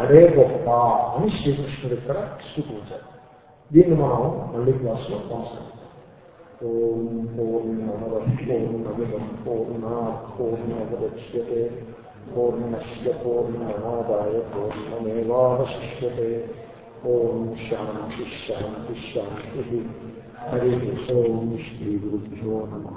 అదే గొప్ప అని శ్రీకృష్ణుడు ఇక్కడ సూచించారు. దీన్ని మనం మళ్ళీ క్లాస్లో కొనసాగుతాం ఓం పూర్ణమద పూర్ణమిదం పూర్ణా పూర్ణముద్యతే పూర్ణశ పూర్ణమాదాయ పూర్ణమేవాశిష్యే ఓం శాంతి శాంతి శాంతి. హరి ఓం శ్రీ గురుభ్యో నమ.